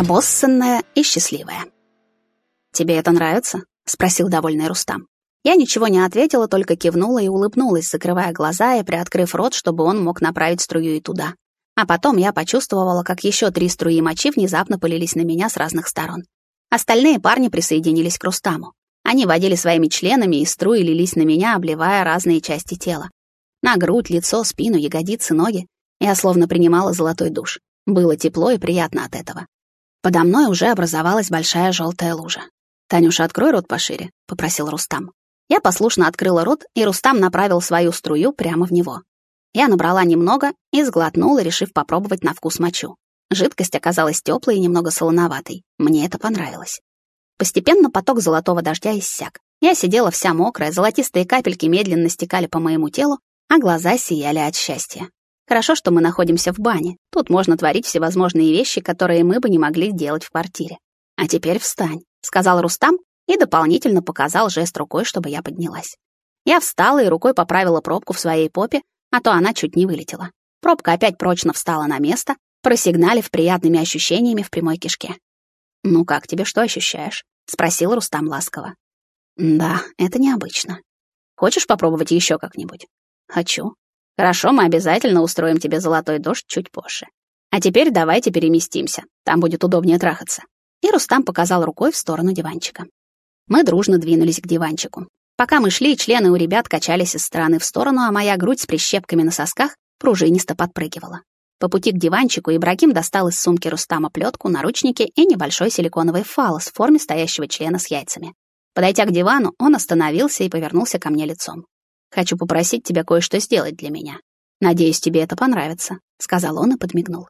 обоссанная и счастливая. «Тебе это нравится?» — спросил довольный Рустам. Я ничего не ответила, только кивнула и улыбнулась, закрывая глаза и приоткрыв рот, чтобы он мог направить струю и туда. А потом я почувствовала, как еще три струи мочи внезапно полились на меня с разных сторон. Остальные парни присоединились к Рустаму. Они водили своими членами, и струи лились на меня, обливая разные части тела. На грудь, лицо, спину, ягодицы, ноги. Я словно принимала золотой душ. Было тепло и приятно от этого. Подо мной уже образовалась большая желтая лужа. «Танюша, открой рот пошире», — попросил Рустам. Я послушно открыла рот, и Рустам направил свою струю прямо в него. Я набрала немного и сглотнула, решив попробовать на вкус мочу. Жидкость оказалась теплой и немного солоноватой. Мне это понравилось. Постепенно поток золотого дождя иссяк. Я сидела вся мокрая, золотистые капельки медленно стекали по моему телу, а глаза сияли от счастья. Хорошо, что мы находимся в бане. Тут можно творить всевозможные вещи, которые мы бы не могли делать в квартире. А теперь встань, сказал Рустам и дополнительно показал жест рукой, чтобы я поднялась. Я встала и рукой поправила пробку в своей попе, а то она чуть не вылетела. Пробка опять прочно встала на место, просигналив приятными ощущениями в прямой кишке. «Ну как тебе, что ощущаешь?» — спросил Рустам ласково. «Да, это необычно. Хочешь попробовать еще как-нибудь?» «Хочу. Хорошо, мы обязательно устроим тебе золотой дождь чуть позже. А теперь давайте переместимся, там будет удобнее трахаться». И Рустам показал рукой в сторону диванчика. Мы дружно двинулись к диванчику. Пока мы шли, члены у ребят качались из стороны в сторону, а моя грудь с прищепками на сосках пружинисто подпрыгивала. По пути к диванчику Ибрагим достал из сумки Рустама плетку, наручники и небольшой силиконовый фалос в форме стоящего члена с яйцами. Подойдя к дивану, он остановился и повернулся ко мне лицом. Хочу попросить тебя кое-что сделать для меня. Надеюсь, тебе это понравится», — сказал он и подмигнул.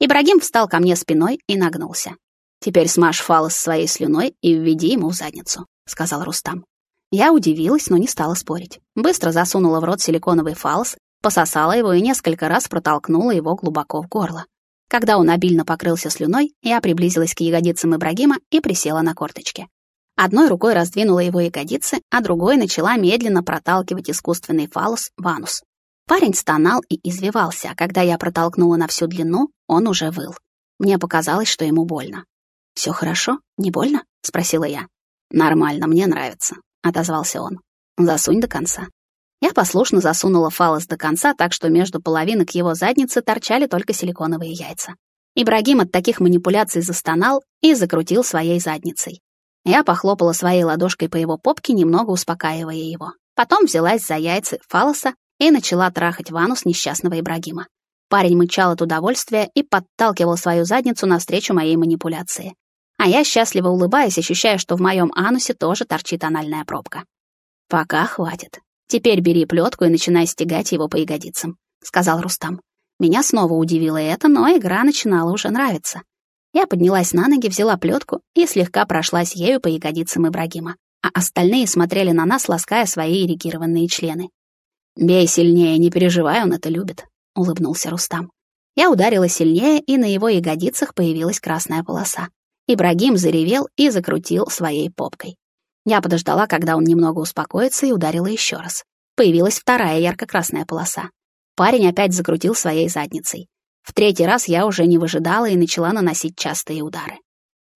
Ибрагим встал ко мне спиной и нагнулся. «Теперь смажь фалос своей слюной и введи ему в задницу», — сказал Рустам. Я удивилась, но не стала спорить. Быстро засунула в рот силиконовый фалос, пососала его и несколько раз протолкнула его глубоко в горло. Когда он обильно покрылся слюной, я приблизилась к ягодицам Ибрагима и присела на корточки. Одной рукой раздвинула его ягодицы, а другой начала медленно проталкивать искусственный фалос в анус. Парень стонал и извивался, а когда я протолкнула на всю длину, он уже выл. Мне показалось, что ему больно. «Все хорошо? Не больно?» — спросила я. «Нормально, мне нравится», — отозвался он. «Засунь до конца». Я послушно засунула фалос до конца, так что между половинок его задницы торчали только силиконовые яйца. Ибрагим от таких манипуляций застонал и закрутил своей задницей. Я похлопала своей ладошкой по его попке, немного успокаивая его. Потом взялась за яйца фалоса и начала трахать ванус несчастного Ибрагима. Парень мычал от удовольствия и подталкивал свою задницу навстречу моей манипуляции. А я, счастливо улыбаясь, ощущая, что в моем анусе тоже торчит анальная пробка. «Пока хватит. Теперь бери плетку и начинай стегать его по ягодицам», — сказал Рустам. Меня снова удивило это, но игра начинала уже нравиться. Я поднялась на ноги, взяла плетку и слегка прошлась ею по ягодицам Ибрагима, а остальные смотрели на нас, лаская свои эрегированные члены. «Бей сильнее, не переживай, он это любит», — улыбнулся Рустам. Я ударила сильнее, и на его ягодицах появилась красная полоса. Ибрагим заревел и закрутил своей попкой. Я подождала, когда он немного успокоится, и ударила еще раз. Появилась вторая ярко-красная полоса. Парень опять закрутил своей задницей. В третий раз я уже не выжидала и начала наносить частые удары.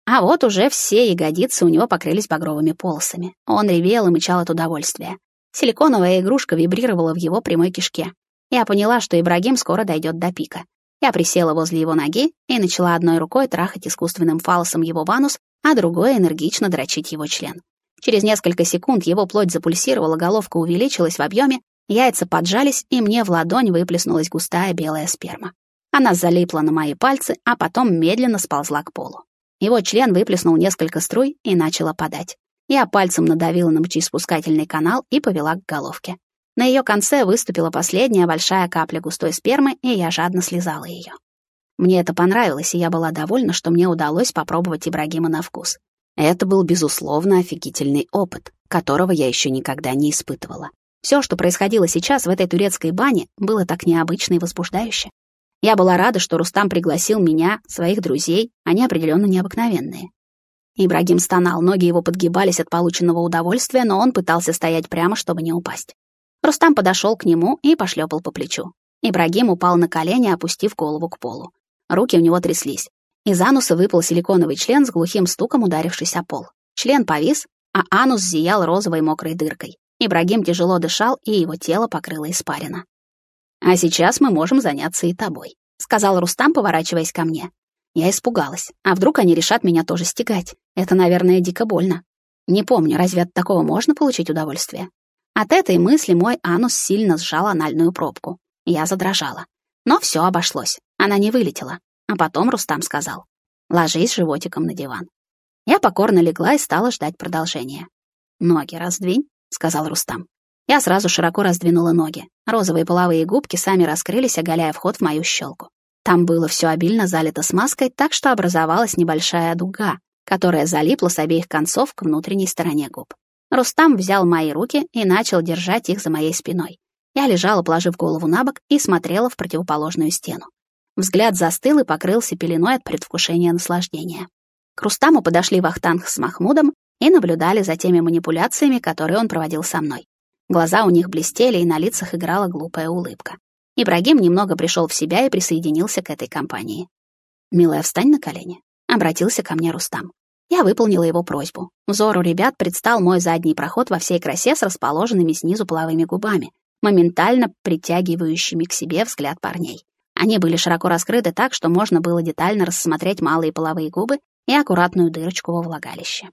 А вот уже все ягодицы у него покрылись багровыми полосами. Он ревел и мычал от удовольствия. Силиконовая игрушка вибрировала в его прямой кишке. Я поняла, что Ибрагим скоро дойдет до пика. Я присела возле его ноги и начала одной рукой трахать искусственным фалосом его ванус, а другой энергично дрочить его член. Через несколько секунд его плоть запульсировала, головка увеличилась в объеме, яйца поджались, и мне в ладонь выплеснулась густая белая сперма. Она залипла на мои пальцы, а потом медленно сползла к полу. Его член выплеснул несколько струй и начал опадать. Я пальцем надавила на мочеиспускательный канал и повела к головке. На ее конце выступила последняя большая капля густой спермы, и я жадно слезала ее. Мне это понравилось, и я была довольна, что мне удалось попробовать Ибрагима на вкус. Это был, безусловно, офигительный опыт, которого я еще никогда не испытывала. Все, что происходило сейчас в этой турецкой бане, было так необычно и возбуждающе. Я была рада, что Рустам пригласил меня, своих друзей, они определенно необыкновенные. Ибрагим стонал, ноги его подгибались от полученного удовольствия, но он пытался стоять прямо, чтобы не упасть. Рустам подошел к нему и пошлепал по плечу. Ибрагим упал на колени, опустив голову к полу. Руки у него тряслись. Из ануса выпал силиконовый член с глухим стуком, ударившись о пол. Член повис, а анус зиял розовой мокрой дыркой. Ибрагим тяжело дышал, и его тело покрыло испарина. «А сейчас мы можем заняться и тобой», — сказал Рустам, поворачиваясь ко мне. Я испугалась. А вдруг они решат меня тоже стегать? Это, наверное, дико больно. Не помню, разве от такого можно получить удовольствие? От этой мысли мой анус сильно сжал анальную пробку. Я задрожала. Но все обошлось. Она не вылетела. А потом Рустам сказал. «Ложись животиком на диван». Я покорно легла и стала ждать продолжения. «Ноги раздвинь», — сказал Рустам. Я сразу широко раздвинула ноги. Розовые половые губки сами раскрылись, оголяя вход в мою щелку. Там было все обильно залито смазкой, так что образовалась небольшая дуга, которая залипла с обеих концов к внутренней стороне губ. Рустам взял мои руки и начал держать их за моей спиной. Я лежала, положив голову на бок, и смотрела в противоположную стену. Взгляд застыл и покрылся пеленой от предвкушения наслаждения. К Рустаму подошли Вахтанг с Махмудом и наблюдали за теми манипуляциями, которые он проводил со мной. Глаза у них блестели, и на лицах играла глупая улыбка. Ибрагим немного пришел в себя и присоединился к этой компании. «Милая, встань на колени», — обратился ко мне Рустам. Я выполнила его просьбу. Взору ребят предстал мой задний проход во всей красе с расположенными снизу половыми губами, моментально притягивающими к себе взгляд парней. Они были широко раскрыты так, что можно было детально рассмотреть малые половые губы и аккуратную дырочку во влагалище.